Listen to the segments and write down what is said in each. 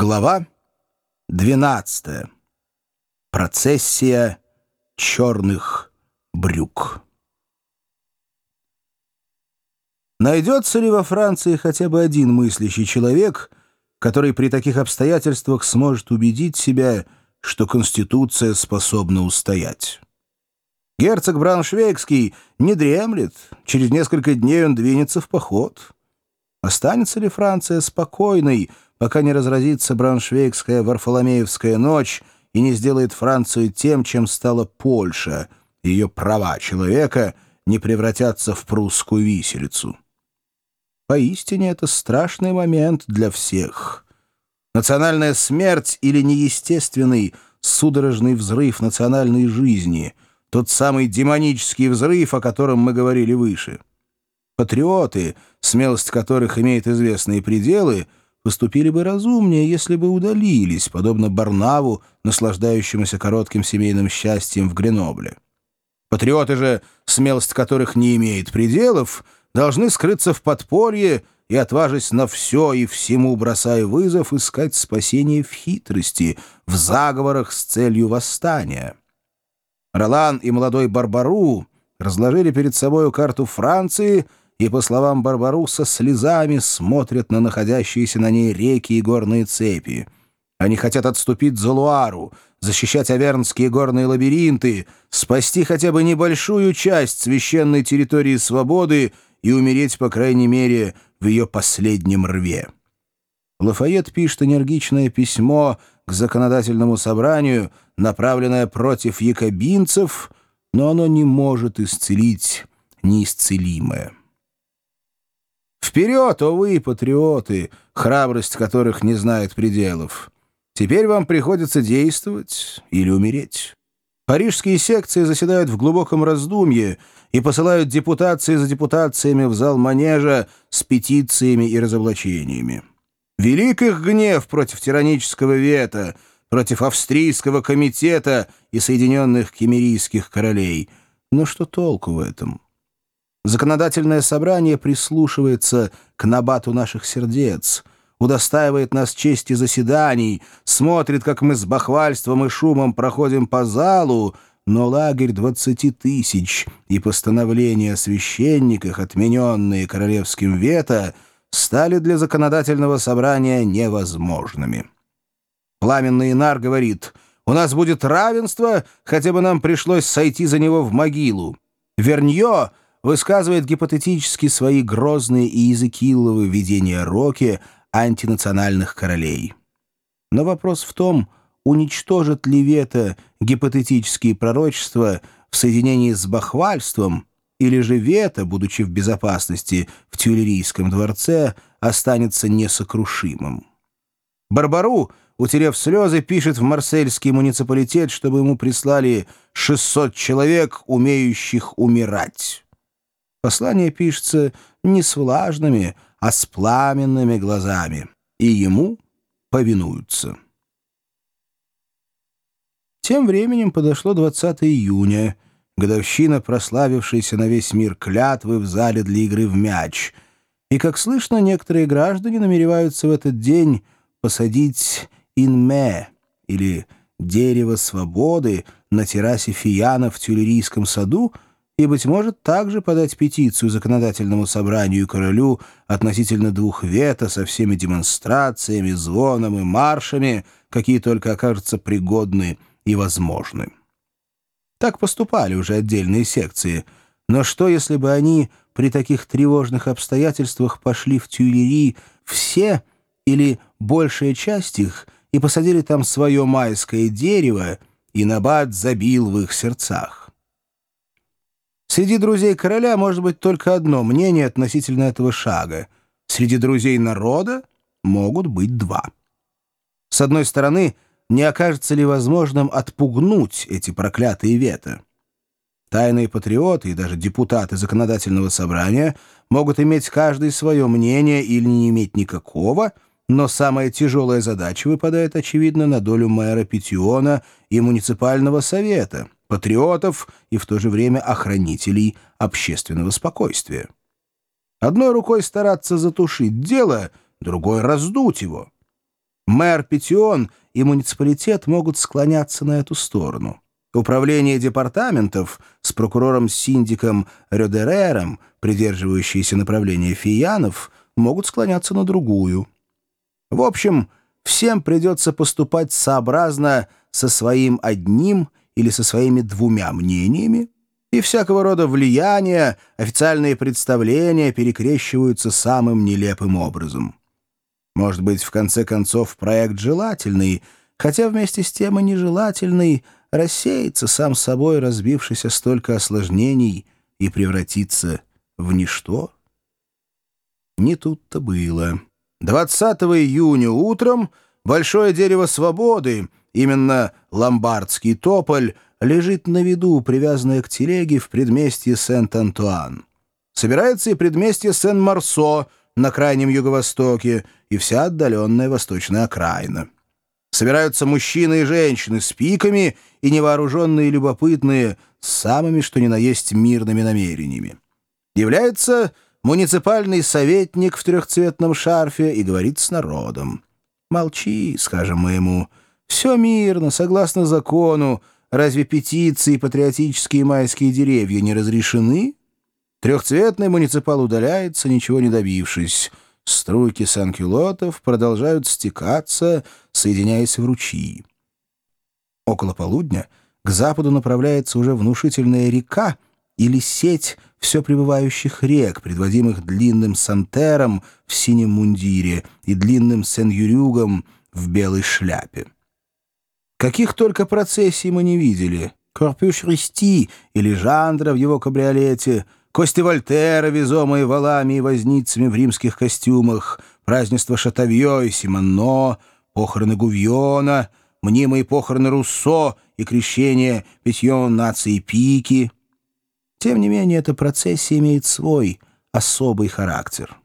Глава 12. Процессия черных брюк. Найдется ли во Франции хотя бы один мыслящий человек, который при таких обстоятельствах сможет убедить себя, что Конституция способна устоять? Герцог Брауншвейгский не дремлет, через несколько дней он двинется в поход. Останется ли Франция спокойной, пока не разразится Брауншвейгская Варфоломеевская ночь и не сделает Францию тем, чем стала Польша, ее права человека не превратятся в прусскую виселицу. Поистине это страшный момент для всех. Национальная смерть или неестественный судорожный взрыв национальной жизни, тот самый демонический взрыв, о котором мы говорили выше. Патриоты, смелость которых имеет известные пределы — поступили бы разумнее, если бы удалились, подобно Барнаву, наслаждающемуся коротким семейным счастьем в Гренобле. Патриоты же, смелость которых не имеет пределов, должны скрыться в подполье и, отважась на все и всему, бросая вызов, искать спасение в хитрости, в заговорах с целью восстания. Ролан и молодой Барбару разложили перед собою карту Франции — и, по словам Барбаруса, слезами смотрят на находящиеся на ней реки и горные цепи. Они хотят отступить за Луару, защищать авернские горные лабиринты, спасти хотя бы небольшую часть священной территории свободы и умереть, по крайней мере, в ее последнем рве. Лафайет пишет энергичное письмо к законодательному собранию, направленное против якобинцев, но оно не может исцелить неисцелимое. Вперед, о вы, патриоты, храбрость которых не знает пределов! Теперь вам приходится действовать или умереть. Парижские секции заседают в глубоком раздумье и посылают депутации за депутациями в зал манежа с петициями и разоблачениями. Велик их гнев против тиранического вета, против австрийского комитета и Соединенных Кемерийских королей. Но что толку в этом? Законодательное собрание прислушивается к набату наших сердец, удостаивает нас чести заседаний, смотрит, как мы с бахвальством и шумом проходим по залу, но лагерь двадцати тысяч и постановления о священниках, отмененные королевским вето, стали для законодательного собрания невозможными. Пламенный Инар говорит, «У нас будет равенство, хотя бы нам пришлось сойти за него в могилу». Вернье — высказывает гипотетически свои грозные и языкиловые видения Роки антинациональных королей. Но вопрос в том, уничтожит ли Вета гипотетические пророчества в соединении с бахвальством, или же Вета, будучи в безопасности в Тюлерийском дворце, останется несокрушимым. Барбару, утерев слезы, пишет в марсельский муниципалитет, чтобы ему прислали 600 человек, умеющих умирать. Послание пишется не с влажными, а с пламенными глазами, и ему повинуются. Тем временем подошло 20 июня, годовщина прославившейся на весь мир клятвы в зале для игры в мяч, и, как слышно, некоторые граждане намереваются в этот день посадить инме, или дерево свободы, на террасе Фияна в Тюлерийском саду — и, быть может, также подать петицию законодательному собранию и королю относительно двух вето со всеми демонстрациями, звоном и маршами, какие только окажутся пригодны и возможны. Так поступали уже отдельные секции, но что, если бы они при таких тревожных обстоятельствах пошли в Тюильри все или большая часть их и посадили там свое майское дерево, и набат забил в их сердцах? Среди друзей короля может быть только одно мнение относительно этого шага. Среди друзей народа могут быть два. С одной стороны, не окажется ли возможным отпугнуть эти проклятые вето? Тайные патриоты и даже депутаты законодательного собрания могут иметь каждый свое мнение или не иметь никакого, но самая тяжелая задача выпадает, очевидно, на долю мэра Петиона и муниципального совета — патриотов и в то же время охранителей общественного спокойствия. Одной рукой стараться затушить дело, другой — раздуть его. Мэр Петион и муниципалитет могут склоняться на эту сторону. Управление департаментов с прокурором-синдиком Рёдерером, придерживающиеся направления фиянов, могут склоняться на другую. В общем, всем придется поступать сообразно со своим одним или со своими двумя мнениями, и всякого рода влияния, официальные представления перекрещиваются самым нелепым образом. Может быть, в конце концов, проект желательный, хотя вместе с тем и нежелательный рассеется сам собой, разбившийся столько осложнений, и превратится в ничто? Не тут-то было. 20 июня утром большое дерево свободы, именно ломбардский тополь, лежит на виду, привязанное к телеге в предместье Сент-Антуан. Собирается и предместье Сен-Марсо на крайнем юго-востоке и вся отдаленная восточная окраина. Собираются мужчины и женщины с пиками и невооруженные любопытные с самыми, что ни на есть, мирными намерениями. Является муниципальный советник в трехцветном шарфе и говорит с народом. «Молчи», — скажем мы ему, — «все мирно, согласно закону, Разве петиции и патриотические майские деревья не разрешены? Трехцветный муниципал удаляется, ничего не добившись. Струйки санкюлотов продолжают стекаться, соединяясь в ручьи. Около полудня к западу направляется уже внушительная река или сеть все прибывающих рек, предводимых длинным сантером в синем мундире и длинным сен-юрюгом в белой шляпе. Каких только процессий мы не видели. Корпюш Ристи или Жандра в его кабриолете, Кости Вольтера, везомые валами и возницами в римских костюмах, празднество Шатавье и Симонно, похороны Гувьона, мнимые похороны Руссо и крещение питьем нации Пики. Тем не менее, эта процессия имеет свой особый характер.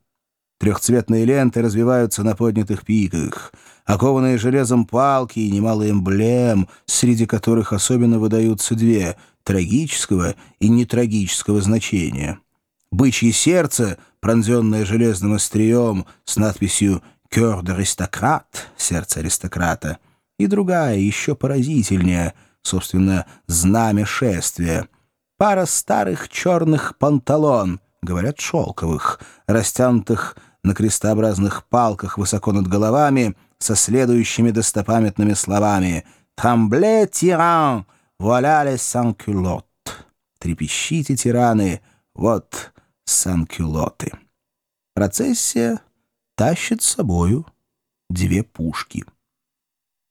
Трехцветные ленты развиваются на поднятых пиках, окованные железом палки и немало эмблем, среди которых особенно выдаются две — трагического и нетрагического значения. Бычье сердце, пронзенное железным острием с надписью «Кёр d'Аристократ» — «Сердце аристократа», и другая, еще поразительнее, собственно, знамя шествия. Пара старых черных панталон, говорят, шелковых, растянутых на крестообразных палках высоко над головами со следующими достопамятными словами «Трамбле, тиран! Вуаля санкюлот!» «Трепещите, тираны! Вот санкюлоты!» Процессия тащит с собою две пушки —